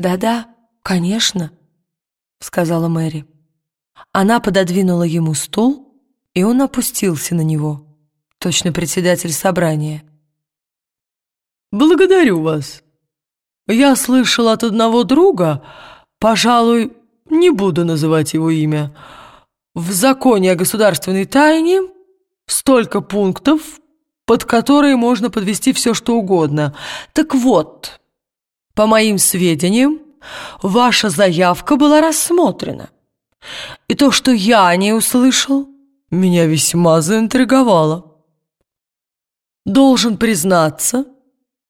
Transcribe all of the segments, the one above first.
«Да-да, конечно», — сказала Мэри. Она пододвинула ему стул, и он опустился на него, точно председатель собрания. «Благодарю вас. Я слышал от одного друга, пожалуй, не буду называть его имя, в законе о государственной тайне столько пунктов, под которые можно подвести все, что угодно. Так вот, по моим сведениям, ваша заявка была рассмотрена. И то, что я о ней услышал, меня весьма заинтриговало. Должен признаться,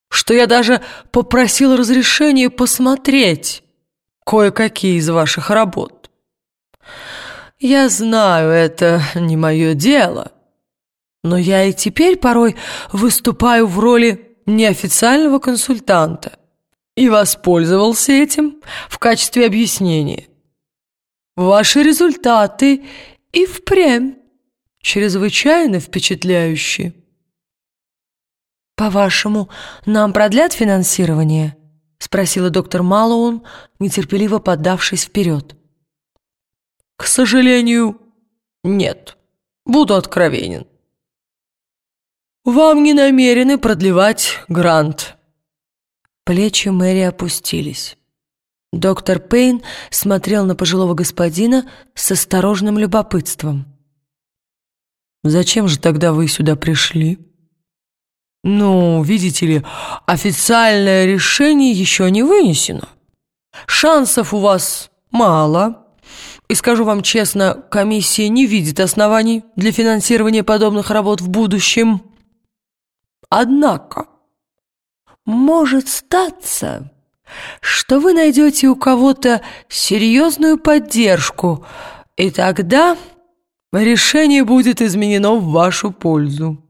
что я даже попросил разрешения посмотреть кое-какие из ваших работ. Я знаю, это не мое дело, но я и теперь порой выступаю в роли неофициального консультанта и воспользовался этим в качестве объяснения. Ваши результаты и впрямь чрезвычайно впечатляющие. «По-вашему, нам продлят финансирование?» — спросила доктор Малоун, нетерпеливо поддавшись вперед. «К сожалению, нет. Буду откровенен. Вам не намерены продлевать грант». Плечи Мэри опустились. Доктор Пейн смотрел на пожилого господина с осторожным любопытством. «Зачем же тогда вы сюда пришли?» «Ну, видите ли, официальное решение еще не вынесено. Шансов у вас мало. И скажу вам честно, комиссия не видит оснований для финансирования подобных работ в будущем. Однако, может статься...» что вы найдете у кого-то серьезную поддержку, и тогда решение будет изменено в вашу пользу.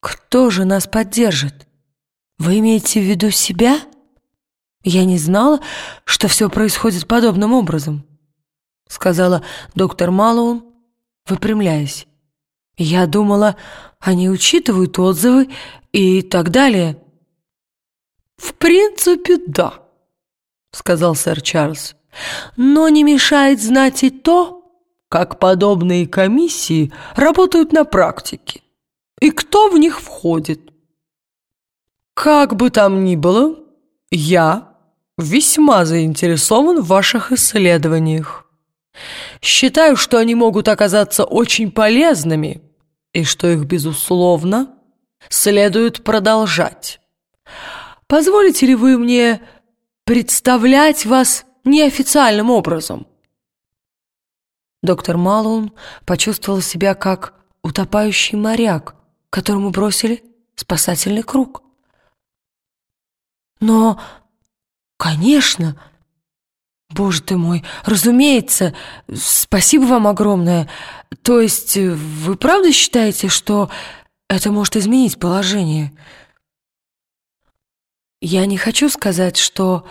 Кто же нас поддержит? Вы имеете в виду себя? Я не знала, что все происходит подобным образом, сказала доктор Малоун, выпрямляясь. Я думала, они учитывают отзывы и так далее. «В принципе, да», — сказал сэр Чарльз. «Но не мешает знать и то, как подобные комиссии работают на практике и кто в них входит. Как бы там ни было, я весьма заинтересован в ваших исследованиях. Считаю, что они могут оказаться очень полезными и что их, безусловно, следует продолжать». Позволите ли вы мне представлять вас неофициальным образом?» Доктор Малоун почувствовал себя как утопающий моряк, которому бросили спасательный круг. «Но, конечно, боже ты мой, разумеется, спасибо вам огромное. То есть вы правда считаете, что это может изменить положение?» Я не хочу сказать, что...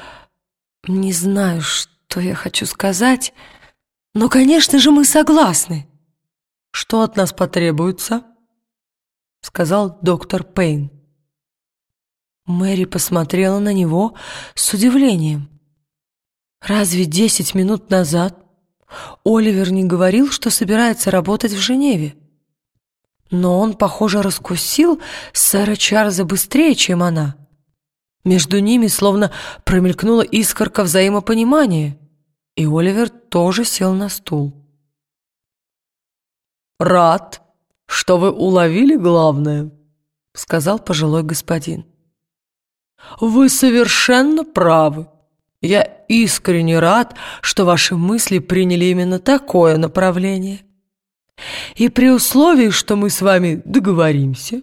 Не знаю, что я хочу сказать, но, конечно же, мы согласны. Что от нас потребуется? Сказал доктор Пейн. Мэри посмотрела на него с удивлением. Разве десять минут назад Оливер не говорил, что собирается работать в Женеве? Но он, похоже, раскусил сэра Чарльза быстрее, чем она. Между ними словно промелькнула искорка взаимопонимания, и Оливер тоже сел на стул. «Рад, что вы уловили главное», — сказал пожилой господин. «Вы совершенно правы. Я искренне рад, что ваши мысли приняли именно такое направление. И при условии, что мы с вами договоримся...»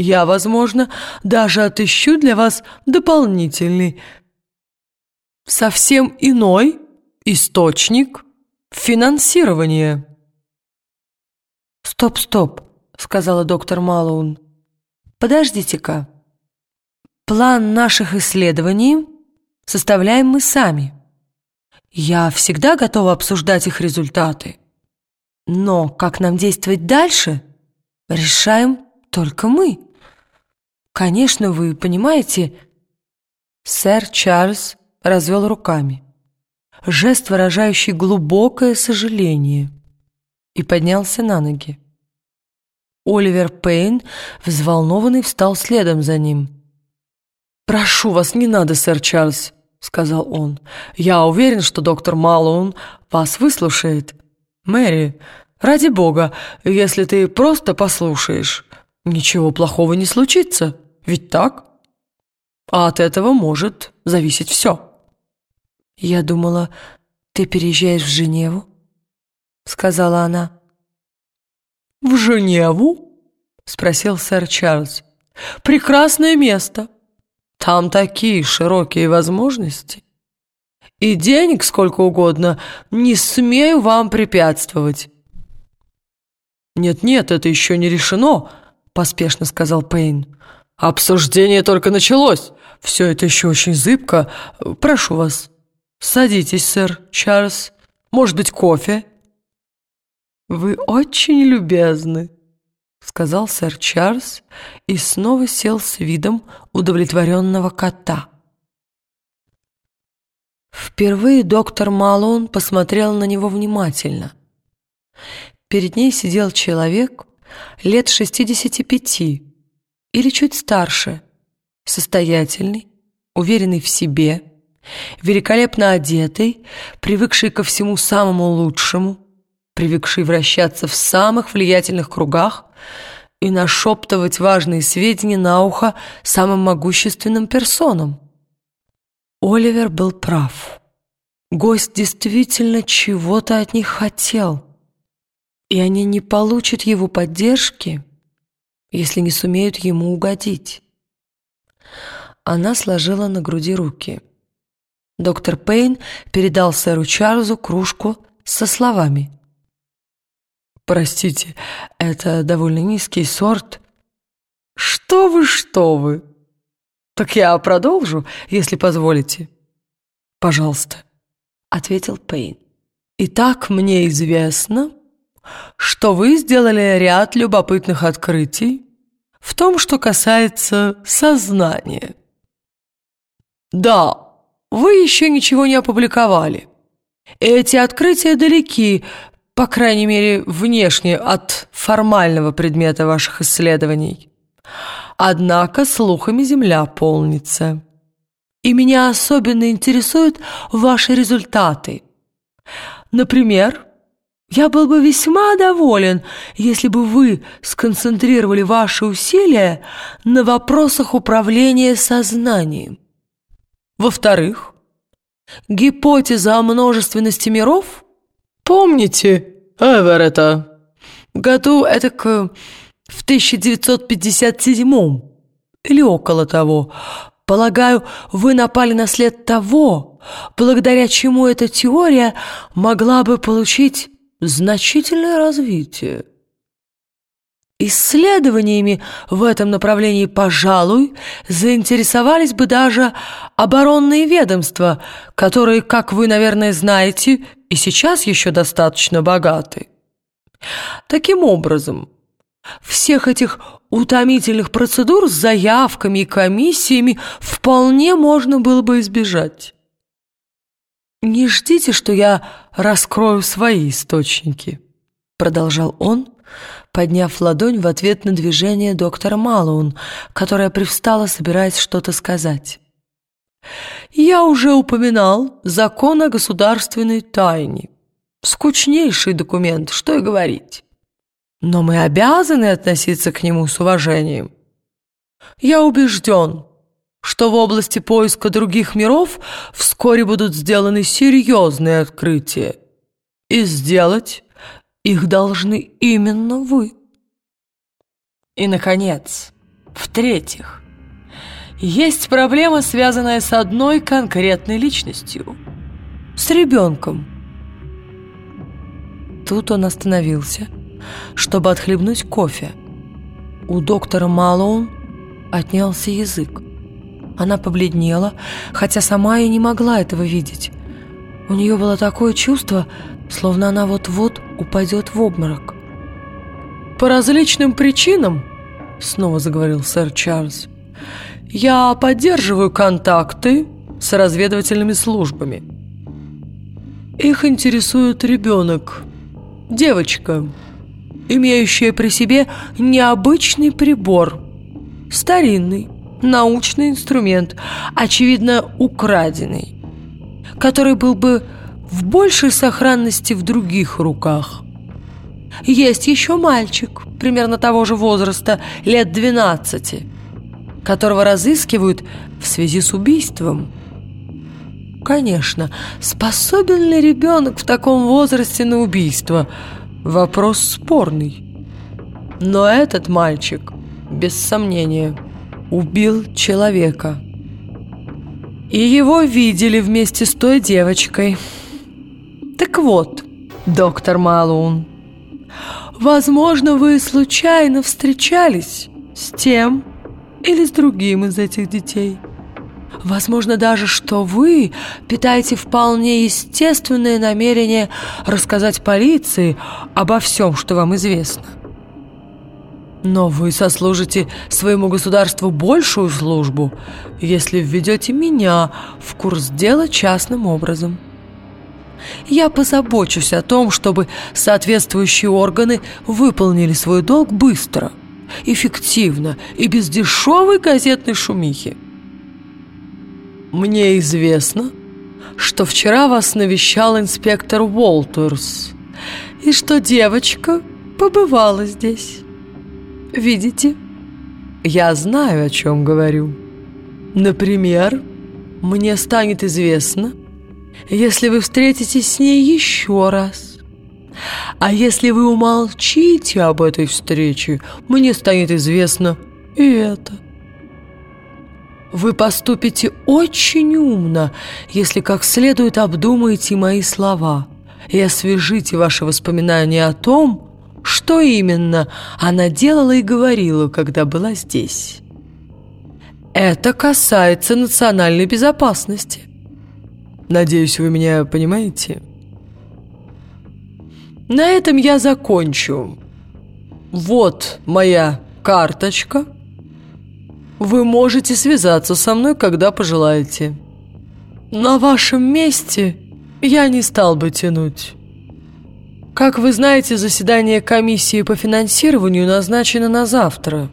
Я, возможно, даже отыщу для вас дополнительный, совсем иной источник финансирования. «Стоп, стоп», — сказала доктор Малоун. «Подождите-ка. План наших исследований составляем мы сами. Я всегда готова обсуждать их результаты. Но как нам действовать дальше, решаем только мы». Конечно, вы понимаете, Сэр Чарльз развел руками. Жест, выражающий глубокое сожаление, и поднялся на ноги. Оливер Пейн, взволнованный, встал следом за ним. «Прошу вас, не надо, сэр Чарльз», — сказал он. «Я уверен, что доктор Малоун вас выслушает. Мэри, ради бога, если ты просто послушаешь, ничего плохого не случится, ведь так? А от этого может зависеть все». «Я думала, ты переезжаешь в Женеву?» — сказала она. «В Женеву?» — спросил сэр Чарльз. «Прекрасное место. Там такие широкие возможности. И денег сколько угодно. Не смею вам препятствовать». «Нет-нет, это еще не решено», — поспешно сказал Пейн. «Обсуждение только началось. Все это еще очень зыбко. Прошу вас, садитесь, сэр Чарльз. Может быть, кофе?» «Вы очень любезны», — сказал сэр Чарльз и снова сел с видом удовлетворенного кота. Впервые доктор Малон посмотрел на него внимательно. Перед ней сидел человек лет 65 или чуть старше, состоятельный, уверенный в себе, великолепно одетый, привыкший ко всему самому лучшему, привыкший вращаться в самых влиятельных кругах и нашептывать важные сведения на ухо самым могущественным персонам. Оливер был прав. Гость действительно чего-то от них хотел, и они не получат его поддержки, если не сумеют ему угодить. Она сложила на груди руки. Доктор Пейн передал сэру Чарльзу кружку со словами Простите, это довольно низкий сорт. Что вы, что вы? Так я продолжу, если позволите. Пожалуйста, ответил Пейн. Итак, мне известно, что вы сделали ряд любопытных открытий в том, что касается сознания. Да, вы еще ничего не опубликовали. Эти открытия далеки по крайней мере, внешне от формального предмета ваших исследований. Однако слухами земля полнится. И меня особенно интересуют ваши результаты. Например, я был бы весьма доволен, если бы вы сконцентрировали ваши усилия на вопросах управления сознанием. Во-вторых, гипотеза о множественности миров – Помните Эверетта? Году это к в 1957 или около того. Полагаю, вы напали на след того, благодаря чему эта теория могла бы получить значительное развитие. Исследованиями в этом направлении, пожалуй, заинтересовались бы даже оборонные ведомства, которые, как вы, наверное, знаете, и сейчас еще достаточно богаты. Таким образом, всех этих утомительных процедур с заявками и комиссиями вполне можно было бы избежать. «Не ждите, что я раскрою свои источники», — продолжал он, подняв ладонь в ответ на движение доктора Малоун, которая привстала, собираясь что-то сказать. «Я уже упоминал закон о государственной тайне. Скучнейший документ, что и говорить. Но мы обязаны относиться к нему с уважением. Я убежден, что в области поиска других миров вскоре будут сделаны серьезные открытия. И сделать их должны именно вы. И, наконец, в-третьих, есть проблема, связанная с одной конкретной личностью. С ребенком. Тут он остановился, чтобы отхлебнуть кофе. У доктора Малоун отнялся язык. Она побледнела, хотя сама и не могла этого видеть. У нее было такое чувство, словно она вот-вот упадет в обморок. «По различным причинам», — снова заговорил сэр Чарльз, я поддерживаю контакты с разведывательными службами. Их интересует ребенок, девочка, имеющая при себе необычный прибор, старинный, научный инструмент, очевидно, украденный, который был бы в большей сохранности в других руках. Есть еще мальчик, примерно того же возраста, лет 12, которого разыскивают в связи с убийством. Конечно, способен ли ребенок в таком возрасте на убийство? Вопрос спорный. Но этот мальчик, без сомнения, убил человека. И его видели вместе с той девочкой. Так вот, доктор Малун, возможно, вы случайно встречались с тем или с другим из этих детей. Возможно даже, что вы питаете вполне естественное намерение рассказать полиции обо всем, что вам известно. Но вы сослужите своему государству большую службу, если введете меня в курс дела частным образом. Я позабочусь о том, чтобы соответствующие органы выполнили свой долг быстро, эффективно и без дешевой газетной шумихи. Мне известно, что вчера вас навещал инспектор Уолтерс и что девочка побывала здесь. Видите? Я знаю, о чем говорю. Например, мне станет известно, если вы встретитесь с ней еще раз. А если вы умолчите об этой встрече, мне станет известно и это. Вы поступите очень умно, если как следует обдумаете мои слова и освежите ваши воспоминания о том, что именно она делала и говорила, когда была здесь. Это касается национальной безопасности. Надеюсь, вы меня понимаете? На этом я закончу. Вот моя карточка. Вы можете связаться со мной, когда пожелаете. На вашем месте я не стал бы тянуть. Как вы знаете, заседание комиссии по финансированию назначено на завтра.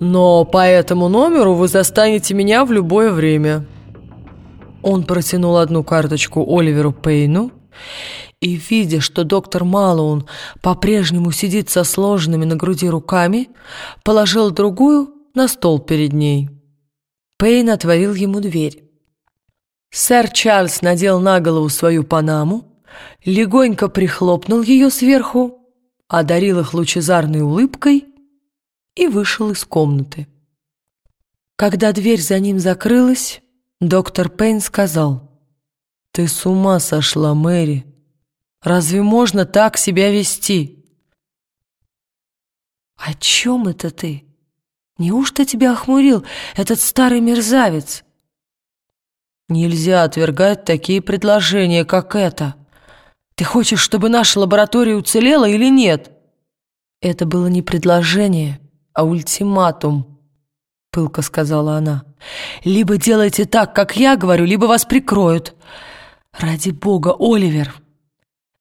Но по этому номеру вы застанете меня в любое время. Он протянул одну карточку Оливеру Пейну и, видя, что доктор Малоун по-прежнему сидит со сложенными на груди руками, положил другую на стол перед ней. Пейн отворил ему дверь. Сэр Чарльз надел на голову свою панаму, легонько прихлопнул ее сверху, одарил их лучезарной улыбкой и вышел из комнаты. Когда дверь за ним закрылась, доктор Пейн сказал, «Ты с ума сошла, Мэри! Разве можно так себя вести?» «О чем это ты? Неужто тебя охмурил этот старый мерзавец?» «Нельзя отвергать такие предложения, как это!» Ты хочешь, чтобы наша лаборатория уцелела или нет?» «Это было не предложение, а ультиматум», — пылко сказала она. «Либо делайте так, как я говорю, либо вас прикроют. Ради бога, Оливер,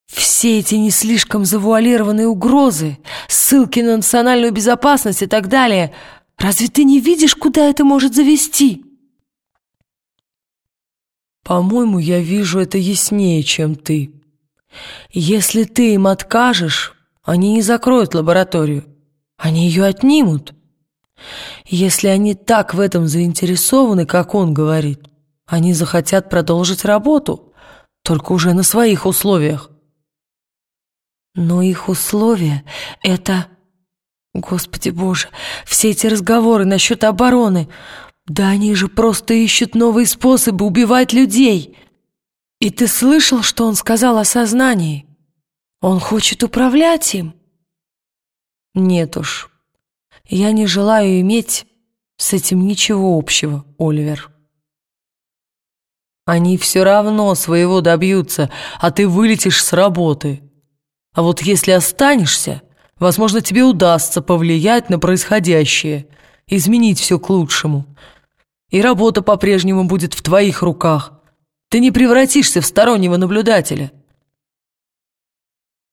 все эти не слишком завуалированные угрозы, ссылки на национальную безопасность и так далее, разве ты не видишь, куда это может завести?» «По-моему, я вижу это яснее, чем ты», если ты им откажешь, они не закроют лабораторию. Они ее отнимут. Если они так в этом заинтересованы, как он говорит, они захотят продолжить работу, только уже на своих условиях. Но их условия — это... Господи Боже, все эти разговоры насчет обороны, да они же просто ищут новые способы убивать людей. И ты слышал, что он сказал о сознании? Он хочет управлять им? Нет уж, я не желаю иметь с этим ничего общего, Оливер. Они все равно своего добьются, а ты вылетишь с работы. А вот если останешься, возможно, тебе удастся повлиять на происходящее, изменить все к лучшему. И работа по-прежнему будет в твоих руках. Ты не превратишься в стороннего наблюдателя.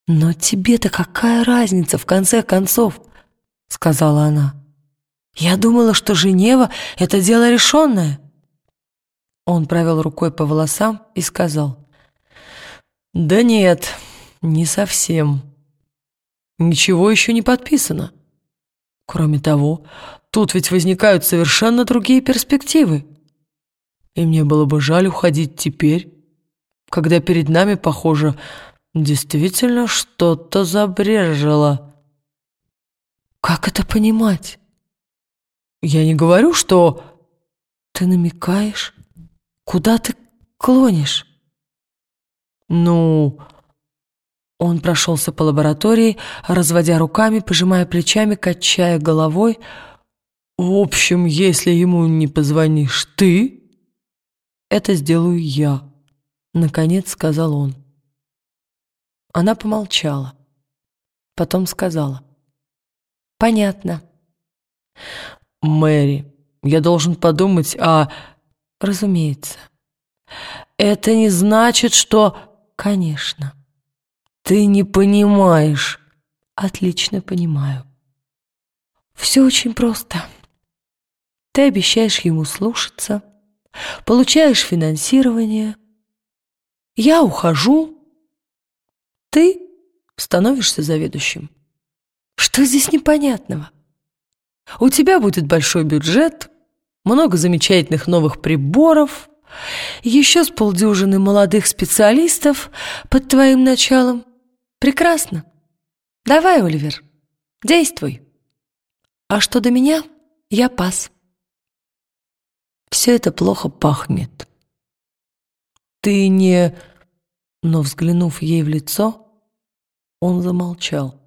«Но тебе-то какая разница, в конце концов?» — сказала она. «Я думала, что Женева — это дело решенное». Он провел рукой по волосам и сказал. «Да нет, не совсем. Ничего еще не подписано. Кроме того, тут ведь возникают совершенно другие перспективы. И мне было бы жаль уходить теперь, когда перед нами, похоже, действительно что-то забрежило». «Как это понимать?» «Я не говорю, что...» «Ты намекаешь?» Куда ты клонишь?» «Ну...» Он прошелся по лаборатории, разводя руками, пожимая плечами, качая головой. «В общем, если ему не позвонишь ты, это сделаю я», — наконец сказал он. Она помолчала. Потом сказала. «Понятно». «Мэри, я должен подумать о...» Разумеется. Это не значит, что... Конечно. Ты не понимаешь. Отлично понимаю. Все очень просто. Ты обещаешь ему слушаться, получаешь финансирование. Я ухожу. Ты становишься заведующим. Что здесь непонятного? У тебя будет большой бюджет, много замечательных новых приборов, еще с полдюжины молодых специалистов под твоим началом. Прекрасно. Давай, Оливер, действуй. А что до меня, я пас. Все это плохо пахнет. Ты не... Но, взглянув ей в лицо, он замолчал.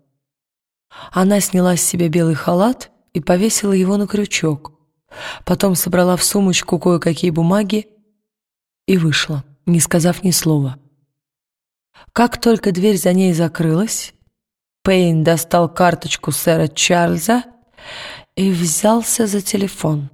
Она сняла с себя белый халат и повесила его на крючок. Потом собрала в сумочку кое-какие бумаги и вышла, не сказав ни слова. Как только дверь за ней закрылась, Пейн достал карточку сэра Чарльза и взялся за телефон.